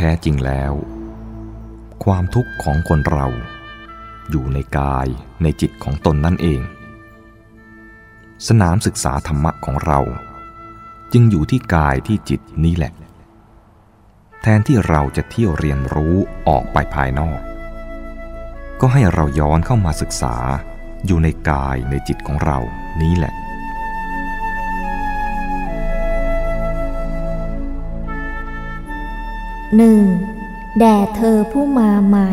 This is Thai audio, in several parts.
แท้จริงแล้ว ความทุกข์ของคนเรา อยู่ในกายในจิตของตนนั่นเอง สนามศึกษาธรรมะของเรา จึงอยู่ที่กายที่จิตนี้แหละ แทนที่เราจะเที่ยวเรียนรู้ออกไปภายนอก ก็ให้เราย้อนเข้ามาศึกษาอยู่ในกายในจิตของเรานี้แหละ หนึ่งแด่เธอผู้มาใหม่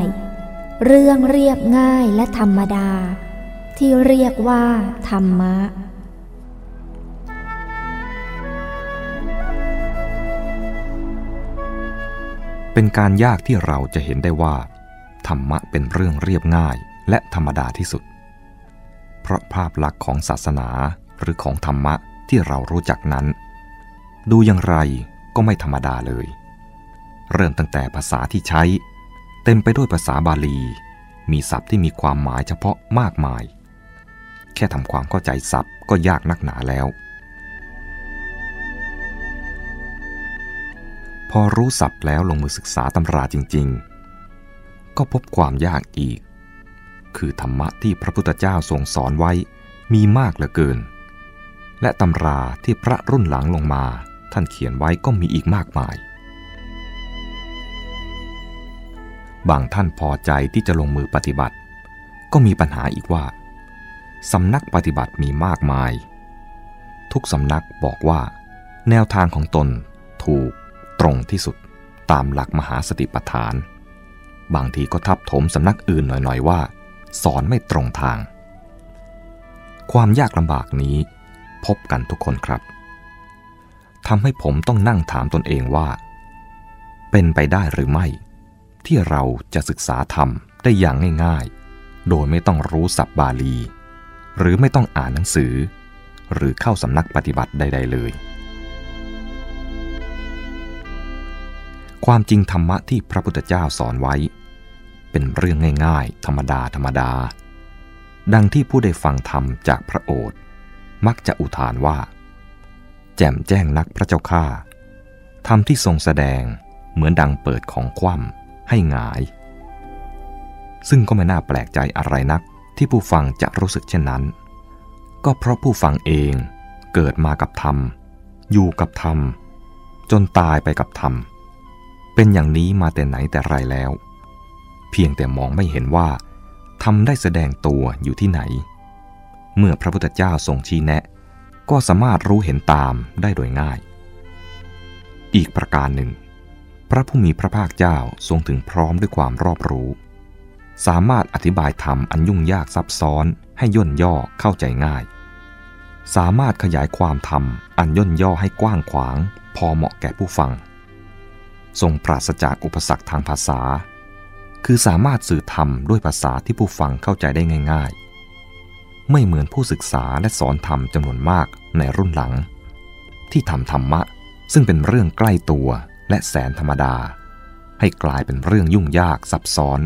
เรื่องเรียบง่ายและธรรมดา ที่เรียกว่าธรรมะ เป็นการยากที่เราจะเห็นได้ว่า ธรรมะเป็นเรื่องเรียบง่ายและธรรมดาที่สุด เพราะภาพลักษณ์ของศาสนาหรือของธรรมะที่เรารู้จักนั้น ดูอย่างไรก็ไม่ธรรมดาเลย เริ่มตั้งแต่ภาษาที่ใช้ เต็มไปด้วยภาษาบาลี มีศัพท์ที่มีความหมายเฉพาะมากมาย แค่ทำความเข้าใจศัพท์ก็ยากนักหนาแล้ว พอรู้ศัพท์แล้วลงมือศึกษาตำราจริง ๆ ก็พบความยากอีก คือธรรมะที่พระพุทธเจ้าทรงสอนไว้มีมากเหลือเกิน และตำราที่พระรุ่นหลังลงมา ท่านเขียนไว้ก็มีอีกมากมาย บางท่านพอใจที่จะลงมือปฏิบัติ ก็มีปัญหาอีกว่าสำนักปฏิบัติมีมากมาย ทุกสำนักบอกว่า แนวทางของตนถูกตรงที่สุดตามหลักมหาสติปัฏฐาน บางทีก็ทับถมสำนักอื่นหน่อยๆว่า สอนไม่ตรงทาง ความยากลำบากนี้พบกันทุกคนครับทำให้ผมต้องนั่งถามตนเองว่า เป็นไปได้หรือไม่ ที่เราจะศึกษาธรรมได้อย่างง่ายๆ โดยไม่ต้องรู้ศัพท์บาลี หรือไม่ต้องอ่านหนังสือ หรือเข้าสำนักปฏิบัติใด ๆ เลย ความจริงธรรมะที่พระพุทธเจ้าสอนไว้ เป็นเรื่องง่ายๆ ธรรมดาธรรมดา ดังที่ผู้ได้ฟังธรรมจากพระโอษฐ์มักจะอุทานว่า แจ่มแจ้งนักพระเจ้าข้าธรรมที่ทรงแสดงเหมือนดังเปิดของคว่ำ ให้หงาย ซึ่งก็ไม่น่าแปลกใจอะไรนักที่ผู้ฟังจะรู้สึกเช่นนั้น ก็เพราะผู้ฟังเองเกิดมากับธรรม อยู่กับธรรม จนตายไปกับธรรม เป็นอย่างนี้มาแต่ไหนแต่ไรแล้ว เพียงแต่มองไม่เห็นว่าธรรมได้แสดงตัวอยู่ที่ไหน เมื่อพระพุทธเจ้าทรงชี้แนะ ก็สามารถรู้เห็นตามได้โดยง่าย อีกประการหนึ่ง พระผู้มีพระภาคเจ้าทรงถึงพร้อมด้วยความรอบรู้ สามารถอธิบายธรรมอันยุ่งยากซับซ้อนให้ย่นย่อเข้าใจง่าย สามารถขยายความธรรมอันย่นย่อให้กว้างขวาง พอเหมาะแก่ผู้ฟัง ทรงปราศจากอุปสรรคทางภาษา คือสามารถสื่อธรรมด้วยภาษาที่ผู้ฟังเข้าใจได้ง่าย ๆ ไม่เหมือนผู้ศึกษาและสอนธรรมจำนวนมากในรุ่นหลัง ที่ทำธรรมะซึ่งเป็นเรื่องใกล้ตัว และแสนธรรมดา ให้กลายเป็นเรื่องยุ่งยากซับซ้อน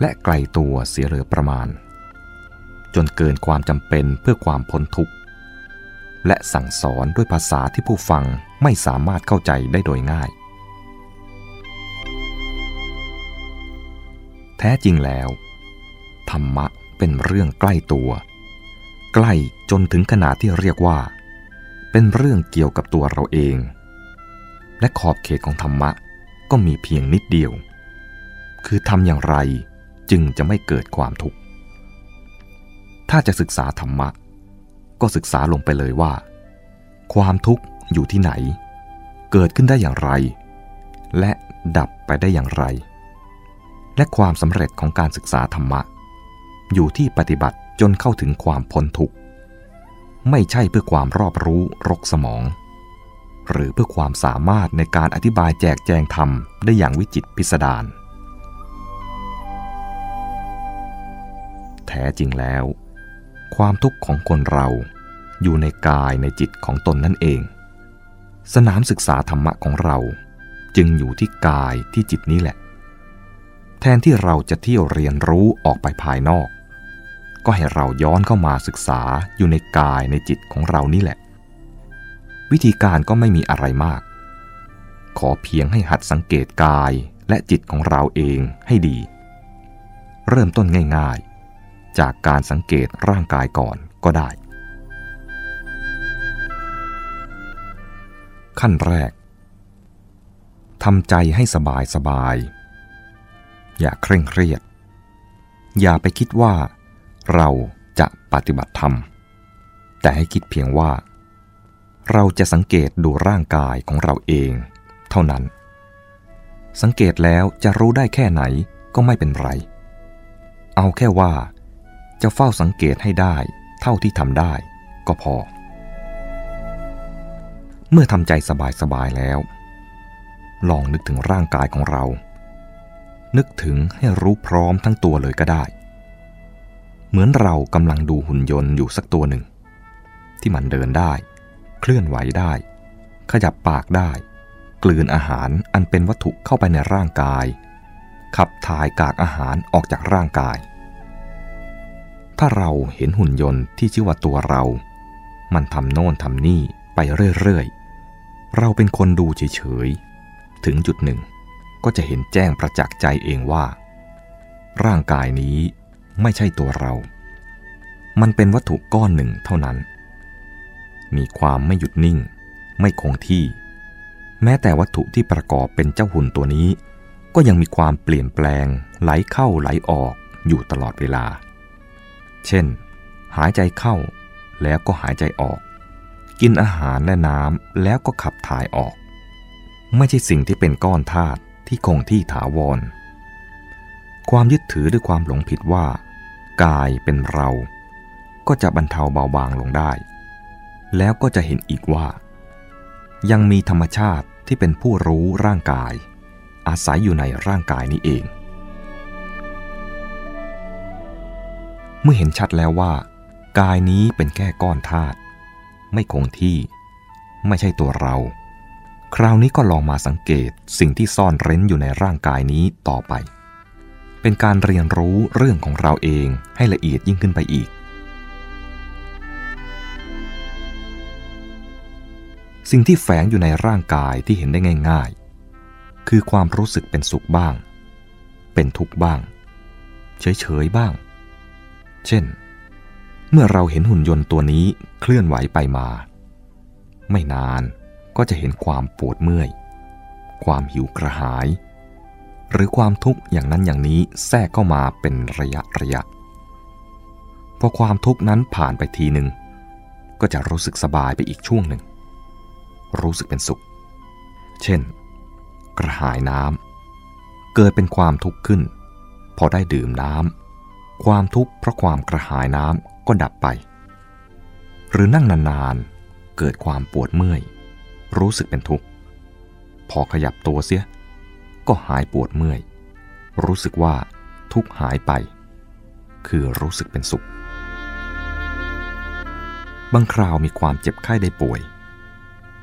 และไกลตัวเสียเหลือประมาณ จนเกินความจำเป็นเพื่อความพ้นทุกข์ และสั่งสอนด้วยภาษาที่ผู้ฟังไม่สามารถเข้าใจได้โดยง่าย แท้จริงแล้ว ธรรมะเป็นเรื่องใกล้ตัว ใกล้จนถึงขนาดที่เรียกว่า เป็นเรื่องเกี่ยวกับตัวเราเอง และขอบเขตของธรรมะก็มีเพียงนิดเดียว คือทำอย่างไรจึงจะไม่เกิดความทุกข์ ถ้าจะศึกษาธรรมะ ก็ศึกษาลงไปเลยว่า ความทุกข์อยู่ที่ไหน เกิดขึ้นได้อย่างไร และดับไปได้อย่างไร และความสำเร็จของการศึกษาธรรมะ อยู่ที่ปฏิบัติจนเข้าถึงความพ้นทุกข์ ไม่ใช่เพื่อความรอบรู้รกสมอง หรือเพื่อความสามารถในการอธิบายแจกแจงธรรมได้อย่างวิจิตพิสดารแท้จริงแล้ว ความทุกข์ของคนเราอยู่ในกายในจิตของตนนั่นเอง สนามศึกษาธรรมะของเราจึงอยู่ที่กายที่จิตนี้แหละ แทนที่เราจะเที่ยวเรียนรู้ออกไปภายนอก ก็ให้เราย้อนเข้ามาศึกษาอยู่ในกายในจิตของเรานี่แหละ วิธีการก็ไม่มีอะไรมาก ขอเพียงให้หัดสังเกตกายและจิตของเราเองให้ดี เริ่มต้นง่ายๆ จากการสังเกตร่างกายก่อนก็ได้ ขั้นแรกทำใจให้สบายสบาย อย่าเคร่งเครียด อย่าไปคิดว่า เราจะปฏิบัติธรรม แต่ให้คิดเพียงว่า เราจะสังเกตดูร่างกายของเราเอง เท่านั้น สังเกตแล้วจะรู้ได้แค่ไหนก็ไม่เป็นไร เอาแค่ว่า จะเฝ้าสังเกตให้ได้ เท่าที่ทำได้ก็พอ เมื่อทำใจสบายๆแล้ว ลองนึกถึงร่างกายของเรา นึกถึงให้รู้พร้อมทั้งตัวเลยก็ได้ เหมือนเรากำลังดูหุ่นยนต์อยู่สักตัวหนึ่ง ที่มันเดินได้ เคลื่อนไหวได้ ขยับปากได้ กลืนอาหารอันเป็นวัตถุเข้าไปในร่างกาย ขับถ่ายกากอาหารออกจากร่างกาย ถ้าเราเห็นหุ่นยนต์ที่ชื่อว่าตัวเรา มันทำโน่นทำนี่ไปเรื่อยๆ เราเป็นคนดูเฉยๆ ถึงจุดหนึ่ง ก็จะเห็นแจ้งประจักษ์ใจเองว่า ร่างกายนี้ไม่ใช่ตัวเรา มันเป็นวัตถุก้อนหนึ่งเท่านั้น มีความไม่หยุดนิ่ง ไม่คงที่ แม้แต่วัตถุที่ประกอบเป็นเจ้าหุ่นตัวนี้ ก็ยังมีความเปลี่ยนแปลง ไหลเข้าไหลออกอยู่ตลอดเวลา เช่น หายใจเข้าแล้วก็หายใจออก กินอาหารและน้ำแล้วก็ขับถ่ายออก ไม่ใช่สิ่งที่เป็นก้อนธาตุที่คงที่ถาวร ความยึดถือด้วยความหลงผิดว่า กายเป็นเรา ก็จะบรรเทาเบาบางลงได้ แล้วก็จะเห็นอีกว่า ยังมีธรรมชาติที่เป็นผู้รู้ร่างกาย อาศัยอยู่ในร่างกายนี้เอง เมื่อเห็นชัดแล้วว่า กายนี้เป็นแค่ก้อนธาตุไม่คงที่ ไม่ใช่ตัวเรา คราวนี้ก็ลองมาสังเกตสิ่งที่ซ่อนเร้นอยู่ในร่างกายนี้ต่อไป เป็นการเรียนรู้เรื่องของเราเองให้ละเอียดยิ่งขึ้นไปอีก สิ่งที่แฝงอยู่ในร่างกายที่เห็นได้ง่าย ๆ คือความรู้สึกเป็นสุขบ้าง เป็นทุกข์บ้าง เฉยๆบ้าง เช่น เมื่อเราเห็นหุ่นยนต์ตัวนี้เคลื่อนไหวไปมา ไม่นานก็จะเห็นความปวดเมื่อย ความหิวกระหาย หรือความทุกข์อย่างนั้นอย่างนี้แทรกเข้ามาเป็นระยะระยะพอความทุกข์นั้นผ่านไปทีหนึ่งก็จะรู้สึกสบายไปอีกช่วงหนึ่ง รู้สึกเป็นสุข เช่น กระหายน้ำเกิดเป็นความทุกข์ขึ้น พอได้ดื่มน้ำความทุกข์เพราะความกระหายน้ำก็ดับไป หรือนั่งนานๆ เกิดความปวดเมื่อย รู้สึกเป็นทุกข์ พอขยับตัวเสีย ก็หายปวดเมื่อย รู้สึกว่าทุกข์หายไป คือรู้สึกเป็นสุขบางคราวมีความเจ็บไข้ได้ป่วย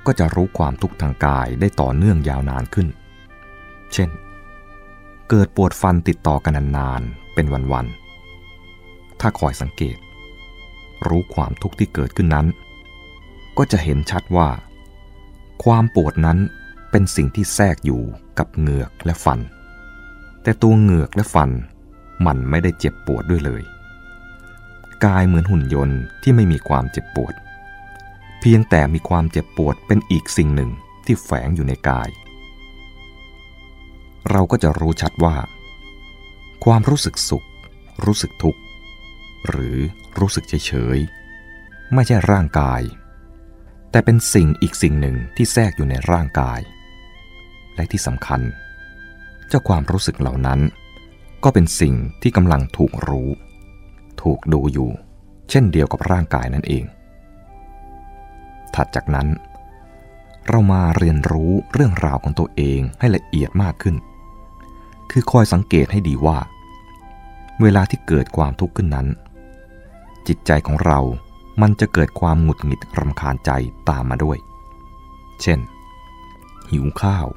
ก็จะรู้ความทุกข์ทางกายได้ต่อเนื่องยาวนานขึ้น เช่น เกิดปวดฟันติดต่อกันนานๆ เป็นวันๆ ถ้าคอยสังเกต รู้ความทุกข์ที่เกิดขึ้นนั้น ก็จะเห็นชัดว่า ความปวดนั้นเป็นสิ่งที่แทรกอยู่กับเหงือกและฟัน แต่ตัวเหงือกและฟันมันไม่ได้เจ็บปวดด้วยเลย กายเหมือนหุ่นยนต์ที่ไม่มีความเจ็บปวด พียงแต่มีความเจ็บปวดเป็นอีกสิ่งหนึ่งที่แฝงอยู่ในกาย เราก็จะรู้ชัดว่า ความรู้สึกสุข รู้สึกทุกข์ หรือรู้สึกเฉยๆไม่ใช่ร่างกาย แต่เป็นสิ่งอีกสิ่งหนึ่งที่แทรกอยู่ในร่างกาย และที่สำคัญ เจ้าความรู้สึกเหล่านั้น ก็เป็นสิ่งที่กำลังถูกรู้ ถูกดูอยู่ เช่นเดียวกับร่างกายนั่นเอง ถัดจากนั้น เรามาเรียนรู้เรื่องราวของตัวเองให้ละเอียดมากขึ้น คือคอยสังเกตให้ดีว่า เวลาที่เกิดความทุกข์ขึ้นนั้น จิตใจของเรามันจะเกิดความหงุดหงิดรำคาญใจตามมาด้วย เช่น หิวข้าว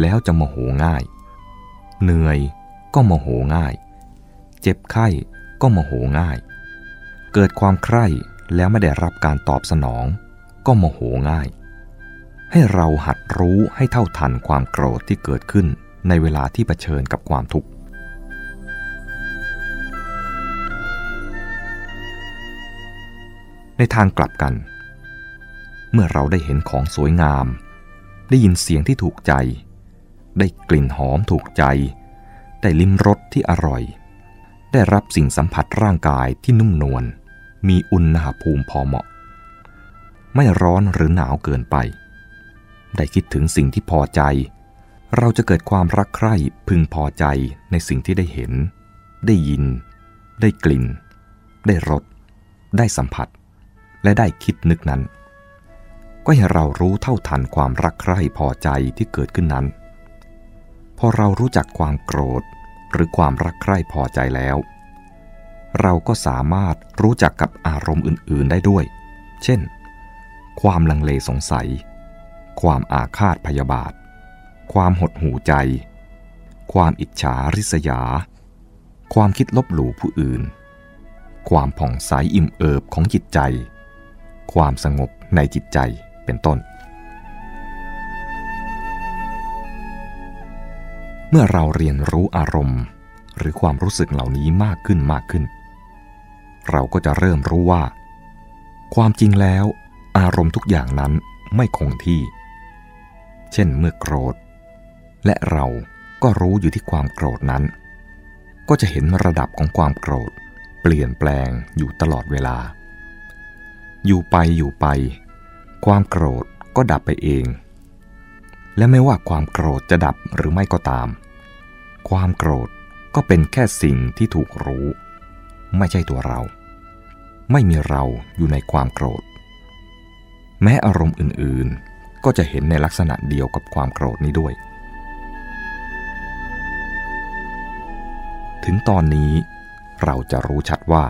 แล้วจะโมโหง่าย เหนื่อยก็โมโหง่าย เจ็บไข้ก็โมโหง่าย เกิดความใคร่แล้วไม่ได้รับการตอบสนอง ก็โมโหง่าย ให้เราหัดรู้ให้เท่าทันความโกรธที่เกิดขึ้นในเวลาที่เผชิญกับความทุกข์ ในทางกลับกัน เมื่อเราได้เห็นของสวยงาม ได้ยินเสียงที่ถูกใจ ได้กลิ่นหอมถูกใจ ได้ลิ้มรสที่อร่อย ได้รับสิ่งสัมผัสร่างกายที่นุ่มนวลมีอุณหภูมิพอเหมาะ ไม่ร้อนหรือหนาวเกินไป ได้คิดถึงสิ่งที่พอใจ เราจะเกิดความรักใคร่พึงพอใจในสิ่งที่ได้เห็น ได้ยิน ได้กลิ่น ได้รส ได้สัมผัส และได้คิดนึกนั้น ก็ให้เรารู้เท่าทันความรักใคร่พอใจที่เกิดขึ้นนั้น พอเรารู้จักความโกรธหรือความรักใคร่พอใจแล้ว เราก็สามารถรู้จักกับอารมณ์อื่น ๆ ได้ด้วย เช่น ความลังเลสงสัย ความอาฆาตพยาบาท ความหดหู่ใจ ความอิจฉาริษยา ความคิดลบหลู่ผู้อื่น ความผ่องใสอิ่มเอิบของจิตใจ ความสงบในจิตใจเป็นต้น เมื่อเราเรียนรู้อารมณ์ หรือความรู้สึกเหล่านี้มากขึ้นมากขึ้น เราก็จะเริ่มรู้ว่า ความจริงแล้ว อารมณ์ทุกอย่างนั้นไม่คงที่ เช่นเมื่อโกรธ และเราก็รู้อยู่ที่ความโกรธนั้น ก็จะเห็นระดับของความโกรธ เปลี่ยนแปลงอยู่ตลอดเวลา อยู่ไปอยู่ไป ความโกรธก็ดับไปเอง และไม่ว่าความโกรธจะดับหรือไม่ก็ตาม ความโกรธก็เป็นแค่สิ่งที่ถูกรู้ ไม่ใช่ตัวเรา ไม่มีเราอยู่ในความโกรธ แม้อารมณ์อื่นๆ ก็จะเห็นในลักษณะเดียวกับความโกรธนี้ด้วย ถึงตอนนี้เราจะรู้ชัดว่า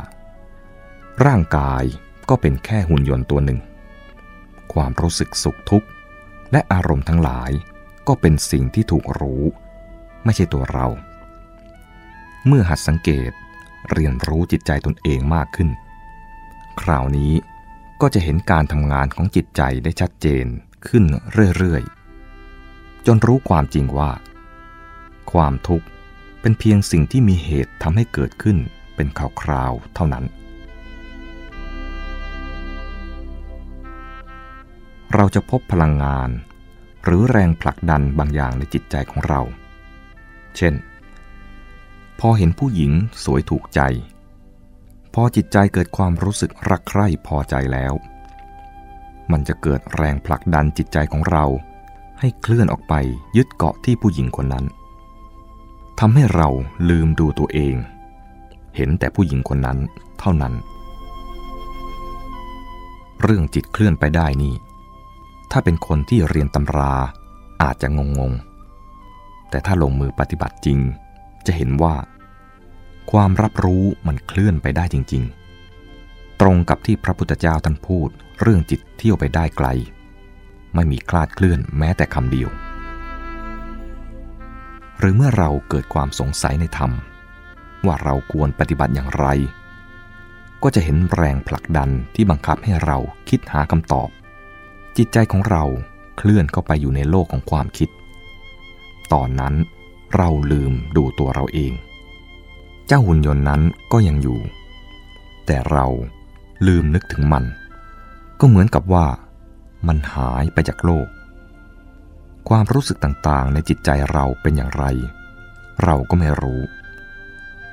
ร่างกายก็เป็นแค่หุ่นยนต์ตัวหนึ่ง ความรู้สึกสุขทุกข์ และอารมณ์ทั้งหลายก็เป็นสิ่งที่ถูกรู้ ไม่ใช่ตัวเรา เมื่อหัดสังเกตเรียนรู้จิตใจตนเองมากขึ้น คราวนี้ ก็จะเห็นการทำงานของจิตใจได้ชัดเจนขึ้นเรื่อยๆ จนรู้ความจริงว่า ความทุกข์เป็นเพียงสิ่งที่มีเหตุทำให้เกิดขึ้นเป็นคราวๆเท่านั้น เราจะพบพลังงาน หรือแรงผลักดันบางอย่างในจิตใจของเรา เช่น พอเห็นผู้หญิงสวยถูกใจ พอจิตใจเกิดความรู้สึกรักใคร่พอใจแล้ว มันจะเกิดแรงผลักดันจิตใจของเรา ให้เคลื่อนออกไปยึดเกาะที่ผู้หญิงคนนั้นทำให้เราลืมดูตัวเอง เห็นแต่ผู้หญิงคนนั้นเท่านั้น เรื่องจิตเคลื่อนไปได้นี่ ถ้าเป็นคนที่เรียนตำราอาจจะงงงแต่ถ้าลงมือปฏิบัติจริง จะเห็นว่า ความรับรู้มันเคลื่อนไปได้จริง ๆ ตรงกับที่พระพุทธเจ้าท่านพูดเรื่องจิตเที่ยวไปได้ไกล ไม่มีคลาดเคลื่อนแม้แต่คำเดียว หรือเมื่อเราเกิดความสงสัยในธรรม ว่าเราควรปฏิบัติอย่างไร ก็จะเห็นแรงผลักดันที่บังคับให้เราคิดหาคำตอบ จิตใจของเราเคลื่อนเข้าไปอยู่ในโลกของความคิด ตอนนั้นเราลืมดูตัวเราเอง จ้าหุ่นยนต์นั้นก็ยังอยู่ แต่เราลืมนึกถึงมัน ก็เหมือนกับว่ามันหายไปจากโลก ความรู้สึกต่างๆ ในจิตใจเราเป็นอย่างไร เราก็ไม่รู้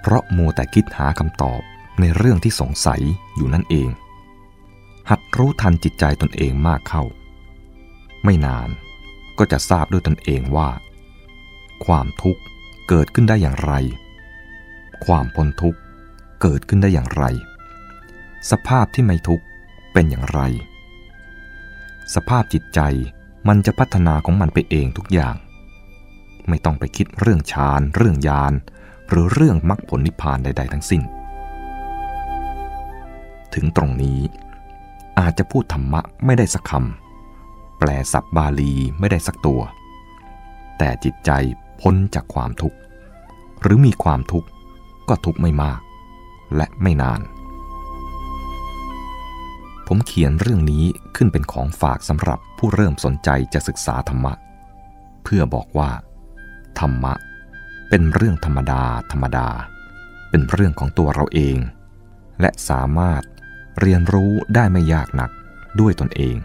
เพราะมัวแต่คิดหาคำตอบในเรื่องที่สงสัยอยู่นั่นเอง หัดรู้ทันจิตใจตนเองมากเข้า ไม่นานก็จะทราบด้วยตนเองว่า ความทุกข์เกิดขึ้นได้อย่างไร ความพ้นทุกข์เกิดขึ้นได้อย่างไร สภาพที่ไม่ทุกข์เป็นอย่างไร สภาพจิตใจมันจะพัฒนาของมันไปเองทุกอย่าง ไม่ต้องไปคิดเรื่องฌานเรื่องยาน หรือเรื่องมรรคผลนิพพานใด ๆ ทั้งสิ้น ถึงตรงนี้ อาจจะพูดธรรมะไม่ได้สักคำแปลศัพท์บาลีไม่ได้สักตัว แต่จิตใจพ้นจากความทุกข์ หรือมีความทุกข์ ก็ทุกไม่มาก และไม่นานผผมเขียนเรื่องนี้ขึ้นเป็นของฝากสำหรับผู้เริ่มสนใจจะศึกษาธรรมะ เพื่อบอกว่า ธรรมะ เป็นเรื่องธรรมดาธรรมดา เป็นเรื่องของตัวเราเอง และสามารถเรียนรู้ได้ไม่ยากหนักด้วยตนเอง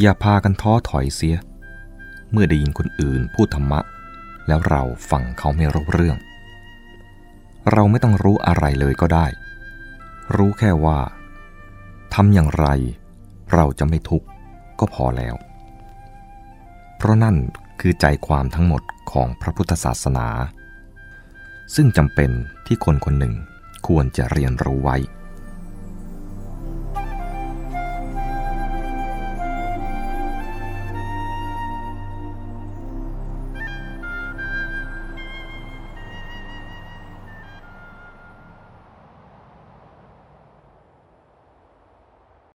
อย่าพากันท้อถอยเสีย เมื่อได้ยินคนอื่นพูดธรรมะ แล้วเราฟังเขาไม่รู้เรื่อง เราไม่ต้องรู้อะไรเลยก็ได้ รู้แค่ว่าทำอย่างไรเราจะไม่ทุกข์ก็พอแล้ว เพราะนั่นคือใจความทั้งหมดของพระพุทธศาสนา ซึ่งจำเป็นที่คนคนหนึ่งควรจะเรียนรู้ไว้